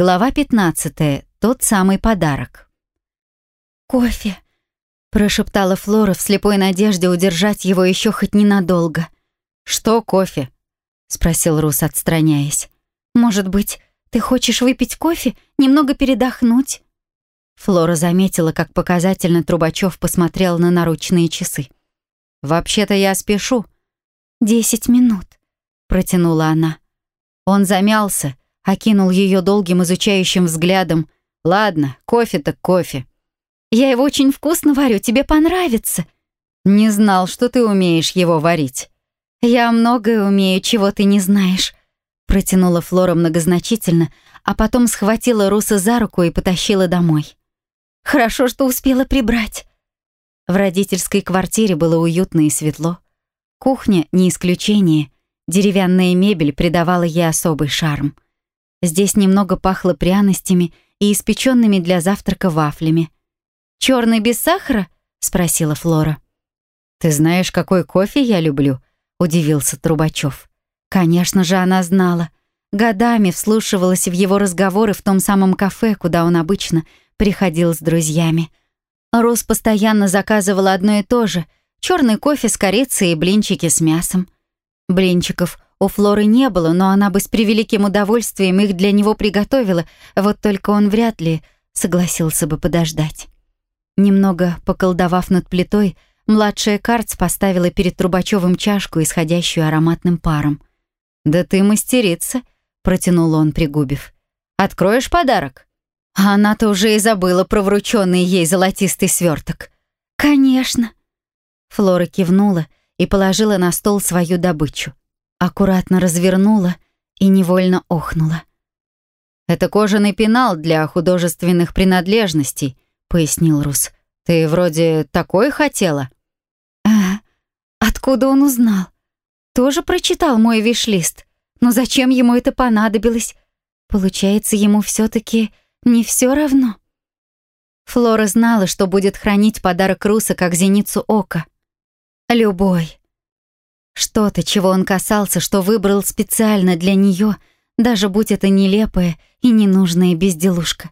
Глава 15. Тот самый подарок. «Кофе», — прошептала Флора в слепой надежде удержать его еще хоть ненадолго. «Что кофе?» — спросил Рус, отстраняясь. «Может быть, ты хочешь выпить кофе, немного передохнуть?» Флора заметила, как показательно Трубачев посмотрел на наручные часы. «Вообще-то я спешу». «Десять минут», — протянула она. Он замялся, окинул ее долгим изучающим взглядом. «Ладно, кофе так кофе». «Я его очень вкусно варю, тебе понравится». «Не знал, что ты умеешь его варить». «Я многое умею, чего ты не знаешь», — протянула Флора многозначительно, а потом схватила Руса за руку и потащила домой. «Хорошо, что успела прибрать». В родительской квартире было уютно и светло. Кухня — не исключение. Деревянная мебель придавала ей особый шарм. Здесь немного пахло пряностями и испеченными для завтрака вафлями. Черный без сахара?» — спросила Флора. «Ты знаешь, какой кофе я люблю?» — удивился Трубачев. Конечно же, она знала. Годами вслушивалась в его разговоры в том самом кафе, куда он обычно приходил с друзьями. Рус постоянно заказывала одно и то же — Черный кофе с корицей и блинчики с мясом. Блинчиков у Флоры не было, но она бы с превеликим удовольствием их для него приготовила, вот только он вряд ли согласился бы подождать. Немного поколдовав над плитой, младшая Карц поставила перед Трубачевым чашку, исходящую ароматным паром. «Да ты мастерица», — протянул он, пригубив. «Откроешь подарок?» А она-то уже и забыла про врученный ей золотистый сверток. «Конечно», Флора кивнула и положила на стол свою добычу. Аккуратно развернула и невольно охнула. «Это кожаный пенал для художественных принадлежностей», — пояснил Рус. «Ты вроде такой хотела?» «А, откуда он узнал? Тоже прочитал мой виш-лист. Но зачем ему это понадобилось? Получается, ему все таки не все равно?» Флора знала, что будет хранить подарок Руса как зеницу ока. Любой. Что-то, чего он касался, что выбрал специально для нее, даже будь это нелепая и ненужная безделушка.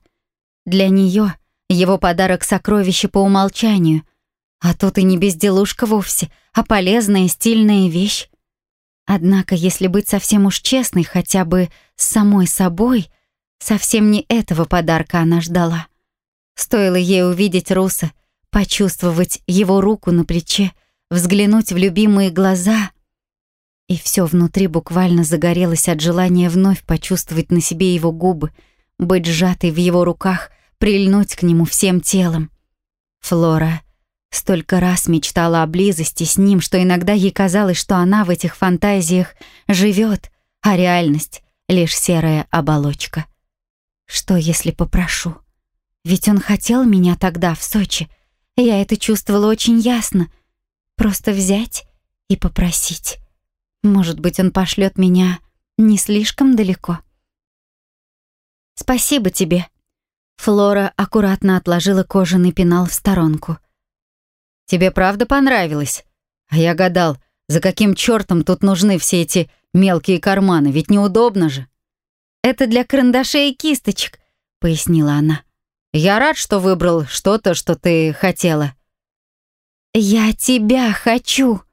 Для нее его подарок сокровище по умолчанию, а тут и не безделушка вовсе, а полезная стильная вещь. Однако, если быть совсем уж честной, хотя бы с самой собой, совсем не этого подарка она ждала. Стоило ей увидеть Руса, почувствовать его руку на плече, взглянуть в любимые глаза. И все внутри буквально загорелось от желания вновь почувствовать на себе его губы, быть сжатой в его руках, прильнуть к нему всем телом. Флора столько раз мечтала о близости с ним, что иногда ей казалось, что она в этих фантазиях живет, а реальность — лишь серая оболочка. Что, если попрошу? Ведь он хотел меня тогда, в Сочи. Я это чувствовала очень ясно — Просто взять и попросить. Может быть, он пошлет меня не слишком далеко. Спасибо тебе. Флора аккуратно отложила кожаный пенал в сторонку. Тебе правда понравилось? А я гадал, за каким чертом тут нужны все эти мелкие карманы, ведь неудобно же. Это для карандашей и кисточек, пояснила она. Я рад, что выбрал что-то, что ты хотела. «Я тебя хочу!»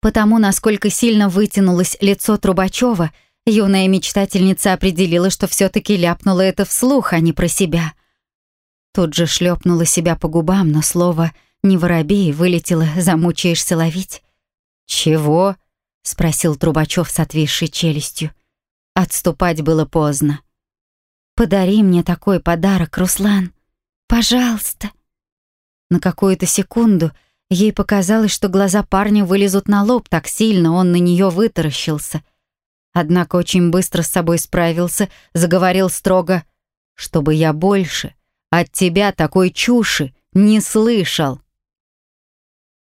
Потому, насколько сильно вытянулось лицо Трубачева, юная мечтательница определила, что все таки ляпнула это вслух, а не про себя. Тут же шлепнула себя по губам, но слово «не воробей» вылетело «замучаешься ловить». «Чего?» — спросил Трубачев с отвисшей челюстью. Отступать было поздно. «Подари мне такой подарок, Руслан. Пожалуйста». На какую-то секунду — Ей показалось, что глаза парня вылезут на лоб, так сильно он на нее вытаращился. Однако очень быстро с собой справился, заговорил строго, «Чтобы я больше от тебя такой чуши не слышал».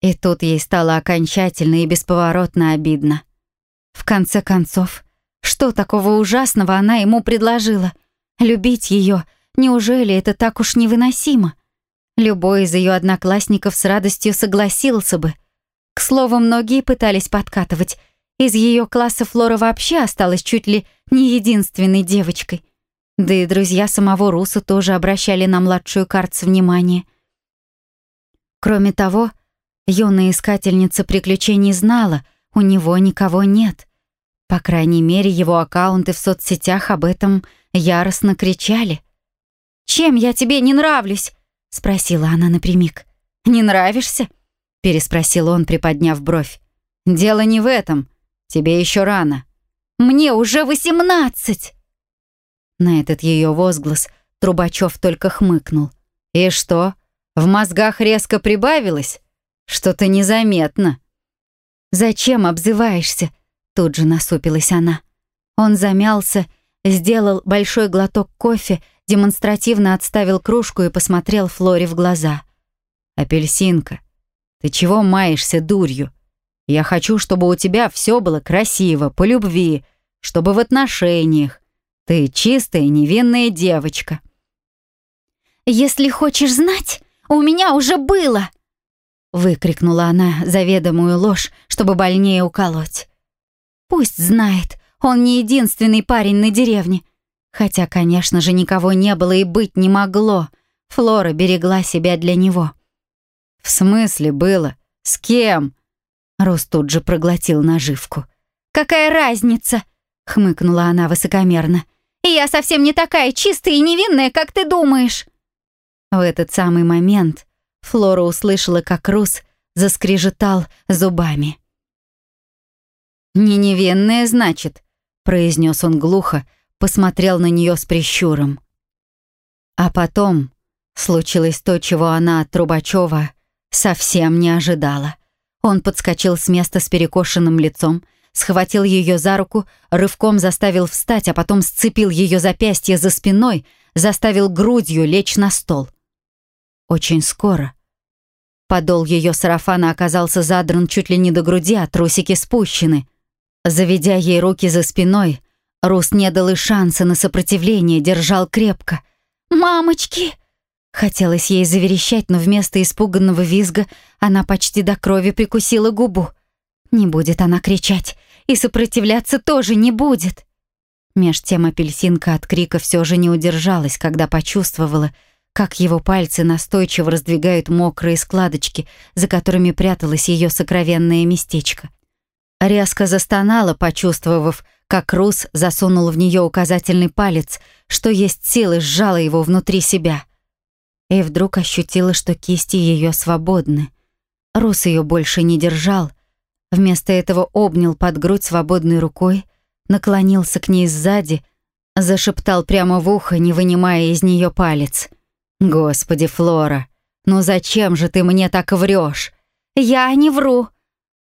И тут ей стало окончательно и бесповоротно обидно. В конце концов, что такого ужасного она ему предложила? Любить ее, неужели это так уж невыносимо? Любой из ее одноклассников с радостью согласился бы. К слову, многие пытались подкатывать. Из ее класса Флора вообще осталась чуть ли не единственной девочкой. Да и друзья самого Руса тоже обращали на младшую Карц внимание. Кроме того, юная искательница приключений знала, у него никого нет. По крайней мере, его аккаунты в соцсетях об этом яростно кричали. «Чем я тебе не нравлюсь?» — спросила она напрямик. «Не нравишься?» — переспросил он, приподняв бровь. «Дело не в этом. Тебе еще рано». «Мне уже восемнадцать!» На этот ее возглас Трубачев только хмыкнул. «И что, в мозгах резко прибавилось? Что-то незаметно». «Зачем обзываешься?» Тут же насупилась она. Он замялся, сделал большой глоток кофе, демонстративно отставил кружку и посмотрел Флоре в глаза. «Апельсинка, ты чего маешься дурью? Я хочу, чтобы у тебя все было красиво, по любви, чтобы в отношениях. Ты чистая, невинная девочка». «Если хочешь знать, у меня уже было!» Выкрикнула она заведомую ложь, чтобы больнее уколоть. Пусть знает, он не единственный парень на деревне. Хотя, конечно же, никого не было и быть не могло. Флора берегла себя для него. «В смысле было? С кем?» Рус тут же проглотил наживку. «Какая разница?» — хмыкнула она высокомерно. «И я совсем не такая чистая и невинная, как ты думаешь!» В этот самый момент Флора услышала, как Рус заскрежетал зубами. «Не невинная, значит», — произнес он глухо, посмотрел на нее с прищуром. А потом случилось то, чего она от Трубачева совсем не ожидала. Он подскочил с места с перекошенным лицом, схватил ее за руку, рывком заставил встать, а потом сцепил ее запястье за спиной, заставил грудью лечь на стол. Очень скоро. Подол ее сарафана оказался задран чуть ли не до груди, а трусики спущены. Заведя ей руки за спиной, Рус не дал и шанса на сопротивление, держал крепко. «Мамочки!» Хотелось ей заверещать, но вместо испуганного визга она почти до крови прикусила губу. Не будет она кричать, и сопротивляться тоже не будет. Меж тем апельсинка от крика все же не удержалась, когда почувствовала, как его пальцы настойчиво раздвигают мокрые складочки, за которыми пряталось ее сокровенное местечко. Резко застонала, почувствовав, как Рус засунул в нее указательный палец, что есть силы, сжала его внутри себя. И вдруг ощутила, что кисти ее свободны. Рус ее больше не держал. Вместо этого обнял под грудь свободной рукой, наклонился к ней сзади, зашептал прямо в ухо, не вынимая из нее палец. «Господи, Флора, ну зачем же ты мне так врешь? «Я не вру!»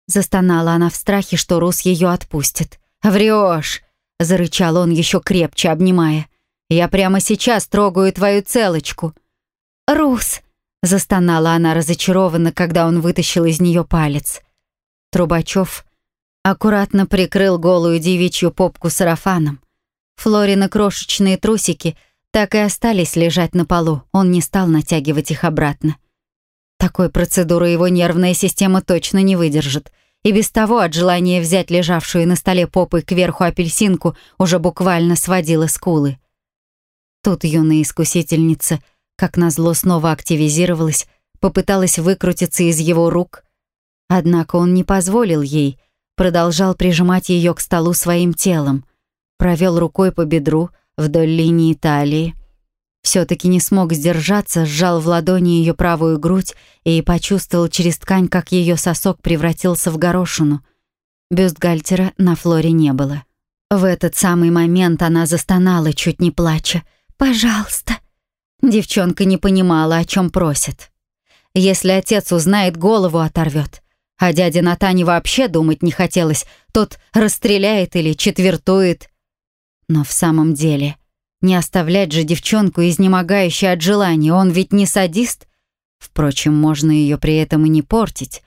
Застонала она в страхе, что Рус ее отпустит. «Врешь!» — зарычал он еще крепче, обнимая. «Я прямо сейчас трогаю твою целочку». «Рус!» — застонала она разочарованно, когда он вытащил из нее палец. Трубачев аккуратно прикрыл голую девичью попку сарафаном. Флорины крошечные трусики так и остались лежать на полу, он не стал натягивать их обратно. Такой процедуры его нервная система точно не выдержит. И без того от желания взять лежавшую на столе попой кверху апельсинку уже буквально сводила скулы. Тут юная искусительница, как назло, снова активизировалась, попыталась выкрутиться из его рук. Однако он не позволил ей, продолжал прижимать ее к столу своим телом, провел рукой по бедру вдоль линии талии, все-таки не смог сдержаться, сжал в ладони ее правую грудь и почувствовал через ткань, как ее сосок превратился в горошину. Бюстгальтера на Флоре не было. В этот самый момент она застонала, чуть не плача. «Пожалуйста». Девчонка не понимала, о чем просит. Если отец узнает, голову оторвет. А дяде Натане вообще думать не хотелось. Тот расстреляет или четвертует. Но в самом деле не оставлять же девчонку, изнемогающей от желания, он ведь не садист. Впрочем, можно ее при этом и не портить.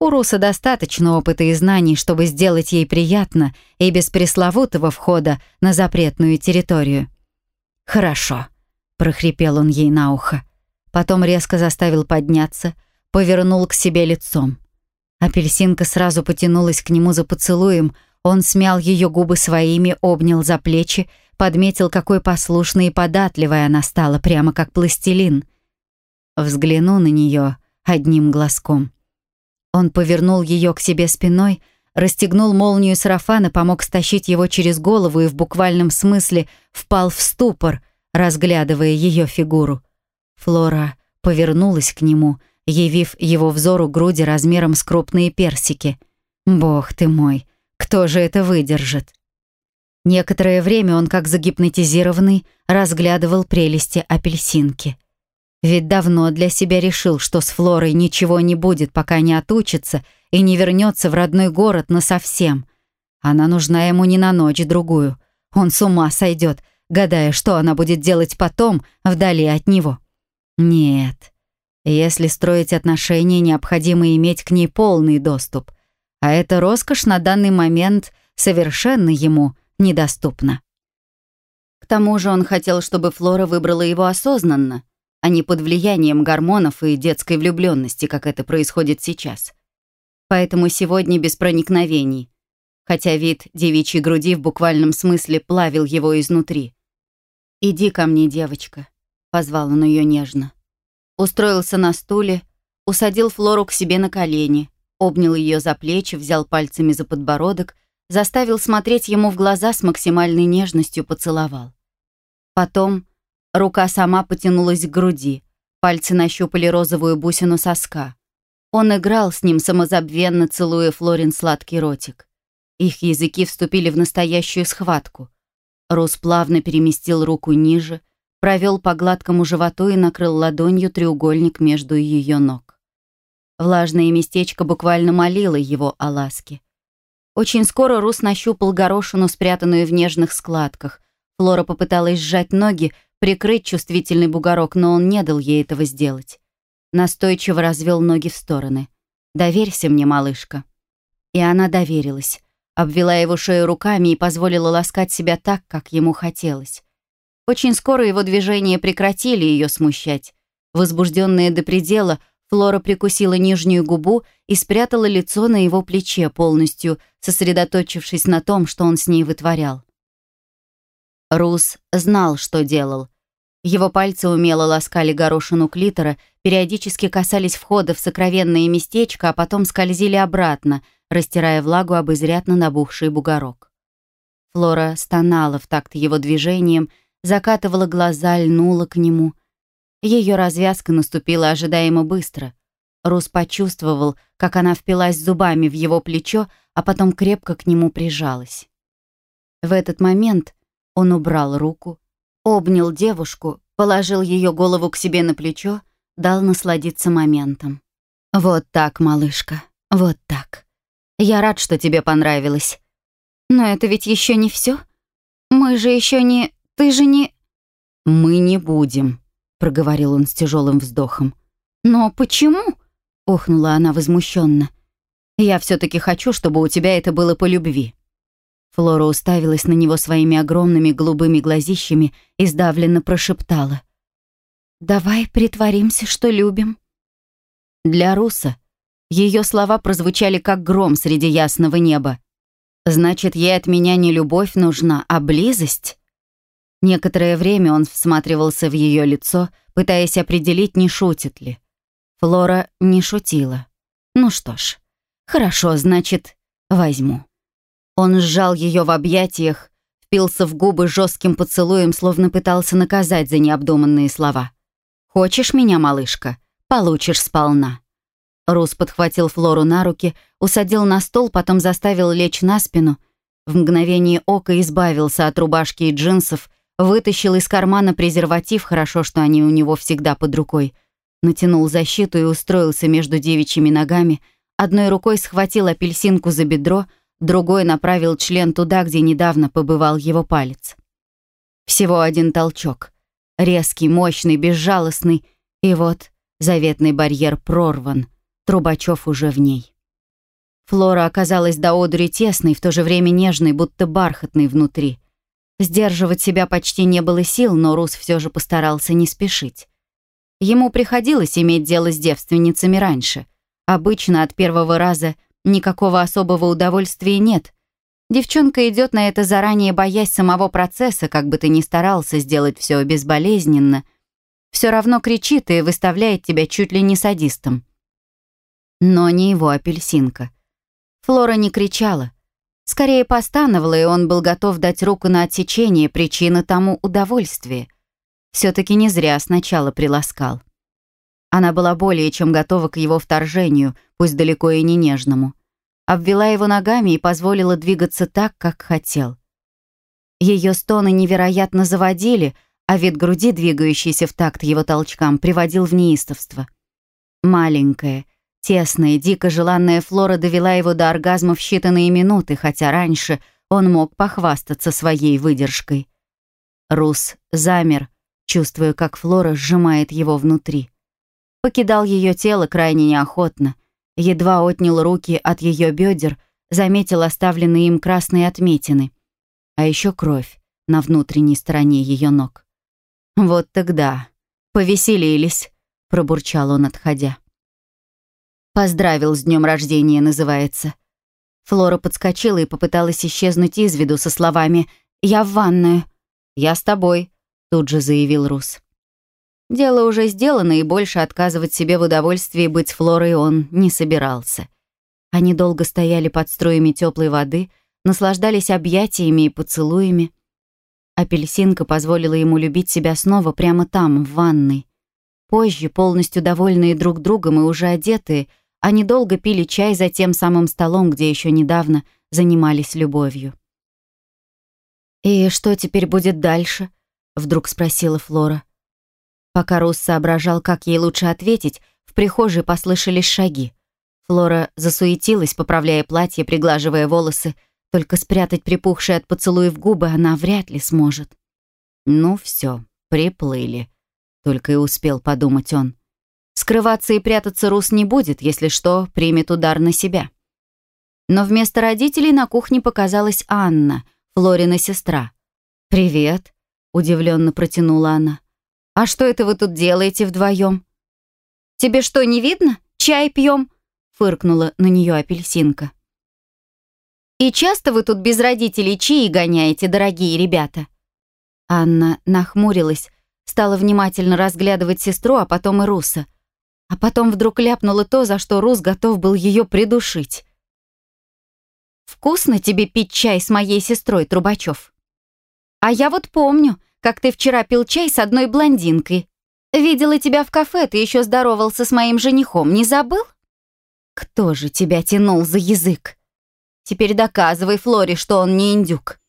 У Руса достаточно опыта и знаний, чтобы сделать ей приятно и без пресловутого входа на запретную территорию. «Хорошо», — прохрипел он ей на ухо. Потом резко заставил подняться, повернул к себе лицом. Апельсинка сразу потянулась к нему за поцелуем, он смял ее губы своими, обнял за плечи, подметил, какой послушной и податливой она стала, прямо как пластилин. Взгляну на нее одним глазком. Он повернул ее к себе спиной, расстегнул молнию сарафана, помог стащить его через голову и в буквальном смысле впал в ступор, разглядывая ее фигуру. Флора повернулась к нему, явив его взору груди размером с крупные персики. «Бог ты мой, кто же это выдержит?» Некоторое время он, как загипнотизированный, разглядывал прелести апельсинки. Ведь давно для себя решил, что с Флорой ничего не будет, пока не отучится и не вернется в родной город насовсем. Она нужна ему не на ночь-другую. Он с ума сойдет, гадая, что она будет делать потом, вдали от него. Нет, если строить отношения, необходимо иметь к ней полный доступ. А эта роскошь на данный момент совершенно ему недоступна. К тому же он хотел, чтобы Флора выбрала его осознанно, а не под влиянием гормонов и детской влюбленности, как это происходит сейчас. Поэтому сегодня без проникновений, хотя вид девичьей груди в буквальном смысле плавил его изнутри. «Иди ко мне, девочка», — позвал он ее нежно. Устроился на стуле, усадил Флору к себе на колени, обнял ее за плечи, взял пальцами за подбородок, заставил смотреть ему в глаза с максимальной нежностью поцеловал. Потом рука сама потянулась к груди, пальцы нащупали розовую бусину соска. Он играл с ним, самозабвенно целуя Флорин сладкий ротик. Их языки вступили в настоящую схватку. Рус плавно переместил руку ниже, провел по гладкому животу и накрыл ладонью треугольник между ее ног. Влажное местечко буквально молило его о ласке. Очень скоро Рус нащупал горошину, спрятанную в нежных складках. Флора попыталась сжать ноги, прикрыть чувствительный бугорок, но он не дал ей этого сделать настойчиво развел ноги в стороны. «Доверься мне, малышка». И она доверилась, обвела его шею руками и позволила ласкать себя так, как ему хотелось. Очень скоро его движения прекратили ее смущать. Возбужденная до предела, Флора прикусила нижнюю губу и спрятала лицо на его плече, полностью сосредоточившись на том, что он с ней вытворял. Рус знал, что делал — его пальцы умело ласкали горошину клитора, периодически касались входа в сокровенное местечко, а потом скользили обратно, растирая влагу об изрядно набухший бугорок. Флора стонала в такт его движением, закатывала глаза, льнула к нему. Ее развязка наступила ожидаемо быстро. Рус почувствовал, как она впилась зубами в его плечо, а потом крепко к нему прижалась. В этот момент он убрал руку, Обнял девушку, положил ее голову к себе на плечо, дал насладиться моментом. «Вот так, малышка, вот так. Я рад, что тебе понравилось. Но это ведь еще не все. Мы же еще не... Ты же не...» «Мы не будем», — проговорил он с тяжелым вздохом. «Но почему?» — охнула она возмущенно. «Я все-таки хочу, чтобы у тебя это было по любви. Флора уставилась на него своими огромными голубыми глазищами и сдавленно прошептала. «Давай притворимся, что любим». Для Руса ее слова прозвучали как гром среди ясного неба. «Значит, ей от меня не любовь нужна, а близость?» Некоторое время он всматривался в ее лицо, пытаясь определить, не шутит ли. Флора не шутила. «Ну что ж, хорошо, значит, возьму». Он сжал ее в объятиях, впился в губы жестким поцелуем, словно пытался наказать за необдуманные слова. «Хочешь меня, малышка? Получишь сполна». Рус подхватил Флору на руки, усадил на стол, потом заставил лечь на спину. В мгновение ока избавился от рубашки и джинсов, вытащил из кармана презерватив, хорошо, что они у него всегда под рукой, натянул защиту и устроился между девичьими ногами, одной рукой схватил апельсинку за бедро, другой направил член туда, где недавно побывал его палец. Всего один толчок. Резкий, мощный, безжалостный. И вот заветный барьер прорван. Трубачев уже в ней. Флора оказалась до одури тесной, в то же время нежной, будто бархатной внутри. Сдерживать себя почти не было сил, но Рус все же постарался не спешить. Ему приходилось иметь дело с девственницами раньше. Обычно от первого раза – никакого особого удовольствия нет. Девчонка идет на это заранее, боясь самого процесса, как бы ты ни старался сделать все безболезненно. Все равно кричит и выставляет тебя чуть ли не садистом. Но не его апельсинка. Флора не кричала. Скорее постановала, и он был готов дать руку на отсечение, причина тому удовольствие. Все-таки не зря сначала приласкал. Она была более чем готова к его вторжению, пусть далеко и не нежному. Обвела его ногами и позволила двигаться так, как хотел. Ее стоны невероятно заводили, а вид груди, двигающийся в такт его толчкам, приводил в неистовство. Маленькая, тесная, дико желанная Флора довела его до оргазма в считанные минуты, хотя раньше он мог похвастаться своей выдержкой. Рус замер, чувствуя, как Флора сжимает его внутри. Покидал ее тело крайне неохотно, едва отнял руки от ее бедер, заметил оставленные им красные отметины, а еще кровь на внутренней стороне ее ног. «Вот тогда. Повеселились», — пробурчал он, отходя. «Поздравил с днем рождения» называется. Флора подскочила и попыталась исчезнуть из виду со словами «Я в ванную». «Я с тобой», — тут же заявил Рус. Дело уже сделано, и больше отказывать себе в удовольствии быть Флорой он не собирался. Они долго стояли под струями теплой воды, наслаждались объятиями и поцелуями. Апельсинка позволила ему любить себя снова прямо там, в ванной. Позже, полностью довольные друг другом и уже одетые, они долго пили чай за тем самым столом, где еще недавно занимались любовью. «И что теперь будет дальше?» — вдруг спросила Флора. Пока Рус соображал, как ей лучше ответить, в прихожей послышались шаги. Флора засуетилась, поправляя платье, приглаживая волосы. Только спрятать припухшие от поцелуев губы она вряд ли сможет. «Ну все, приплыли», — только и успел подумать он. Скрываться и прятаться Рус не будет, если что, примет удар на себя. Но вместо родителей на кухне показалась Анна, Флорина сестра. «Привет», — удивленно протянула она. «А что это вы тут делаете вдвоем?» «Тебе что, не видно? Чай пьем?» фыркнула на нее апельсинка. «И часто вы тут без родителей чаи гоняете, дорогие ребята?» Анна нахмурилась, стала внимательно разглядывать сестру, а потом и Руса. А потом вдруг ляпнула то, за что Рус готов был ее придушить. «Вкусно тебе пить чай с моей сестрой, Трубачев?» «А я вот помню, как ты вчера пил чай с одной блондинкой. Видела тебя в кафе, ты еще здоровался с моим женихом, не забыл? Кто же тебя тянул за язык? Теперь доказывай Флоре, что он не индюк.